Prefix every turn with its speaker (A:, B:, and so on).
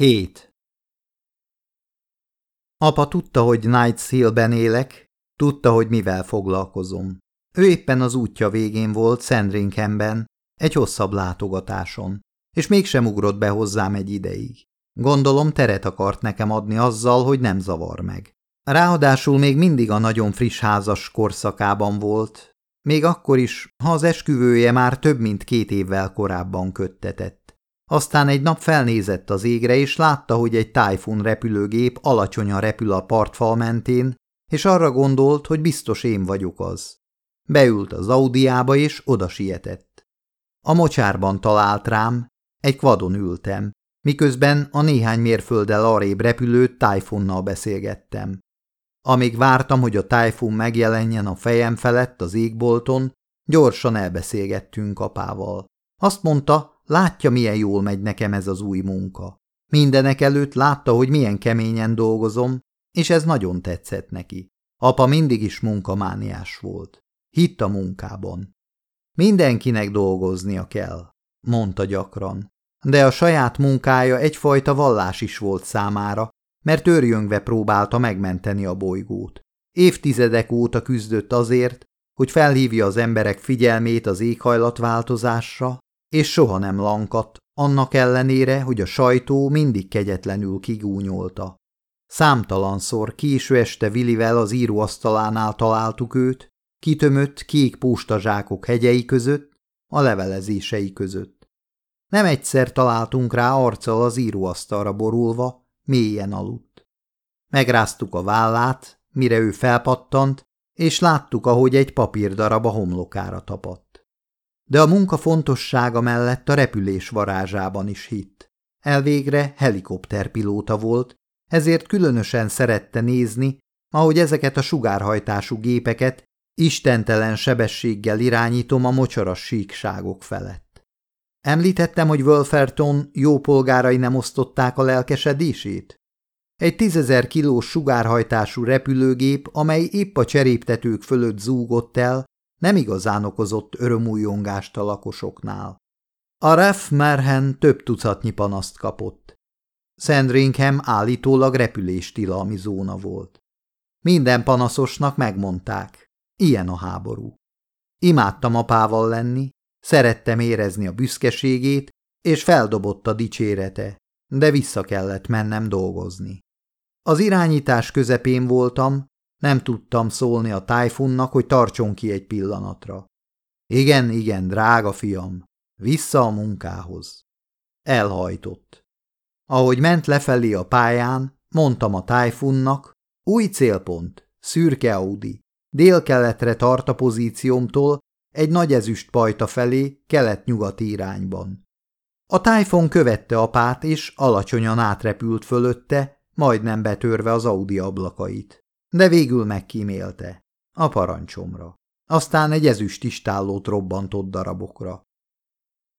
A: 7. Apa tudta, hogy Nights Hill-ben élek, tudta, hogy mivel foglalkozom. Ő éppen az útja végén volt Sandringhamben, egy hosszabb látogatáson, és mégsem ugrott be hozzám egy ideig. Gondolom teret akart nekem adni azzal, hogy nem zavar meg. Ráadásul még mindig a nagyon friss házas korszakában volt, még akkor is, ha az esküvője már több mint két évvel korábban köttetett. Aztán egy nap felnézett az égre, és látta, hogy egy tájfun repülőgép alacsonyan repül a partfal mentén, és arra gondolt, hogy biztos én vagyok az. Beült az Audiába, és oda sietett. A mocsárban talált rám, egy kvadon ültem, miközben a néhány mérfölddel arrébb repülő tájfunnal beszélgettem. Amíg vártam, hogy a tájfun megjelenjen a fejem felett az égbolton, gyorsan elbeszélgettünk apával. Azt mondta, Látja, milyen jól megy nekem ez az új munka. Mindenek előtt látta, hogy milyen keményen dolgozom, és ez nagyon tetszett neki. Apa mindig is munkamániás volt. Hitt a munkában. Mindenkinek dolgoznia kell, mondta gyakran. De a saját munkája egyfajta vallás is volt számára, mert őrjöngve próbálta megmenteni a bolygót. Évtizedek óta küzdött azért, hogy felhívja az emberek figyelmét az éghajlatváltozásra, és soha nem lankadt, annak ellenére, hogy a sajtó mindig kegyetlenül kigúnyolta. Számtalanszor késő este Vilivel az íróasztalánál találtuk őt, kitömött kék postazsákok hegyei között, a levelezései között. Nem egyszer találtunk rá arccal az íróasztalra borulva, mélyen aludt. Megráztuk a vállát, mire ő felpattant, és láttuk, ahogy egy papírdarab a homlokára tapadt de a munka fontossága mellett a repülés varázsában is hitt. Elvégre helikopterpilóta volt, ezért különösen szerette nézni, ahogy ezeket a sugárhajtású gépeket istentelen sebességgel irányítom a mocsaras síkságok felett. Említettem, hogy Wolferton jó polgárai nem osztották a lelkesedését? Egy tízezer kilós sugárhajtású repülőgép, amely épp a cseréptetők fölött zúgott el, nem igazán okozott örömújongást a lakosoknál. A Ref Merhen több tucatnyi panaszt kapott. Sandringham állítólag repüléstilalmi zóna volt. Minden panaszosnak megmondták, ilyen a háború. Imádtam apával lenni, szerettem érezni a büszkeségét, és feldobott a dicsérete, de vissza kellett mennem dolgozni. Az irányítás közepén voltam, nem tudtam szólni a tájfunnak, hogy tartson ki egy pillanatra. Igen, igen, drága fiam, vissza a munkához. Elhajtott. Ahogy ment lefelé a pályán, mondtam a tájfunnak, új célpont, szürke Audi, délkeletre tart a pozíciómtól, egy nagy ezüst pajta felé, kelet-nyugati irányban. A tájfon követte apát, és alacsonyan átrepült fölötte, majdnem betörve az Audi ablakait de végül megkímélte. A parancsomra. Aztán egy ezüst istállót robbantott darabokra.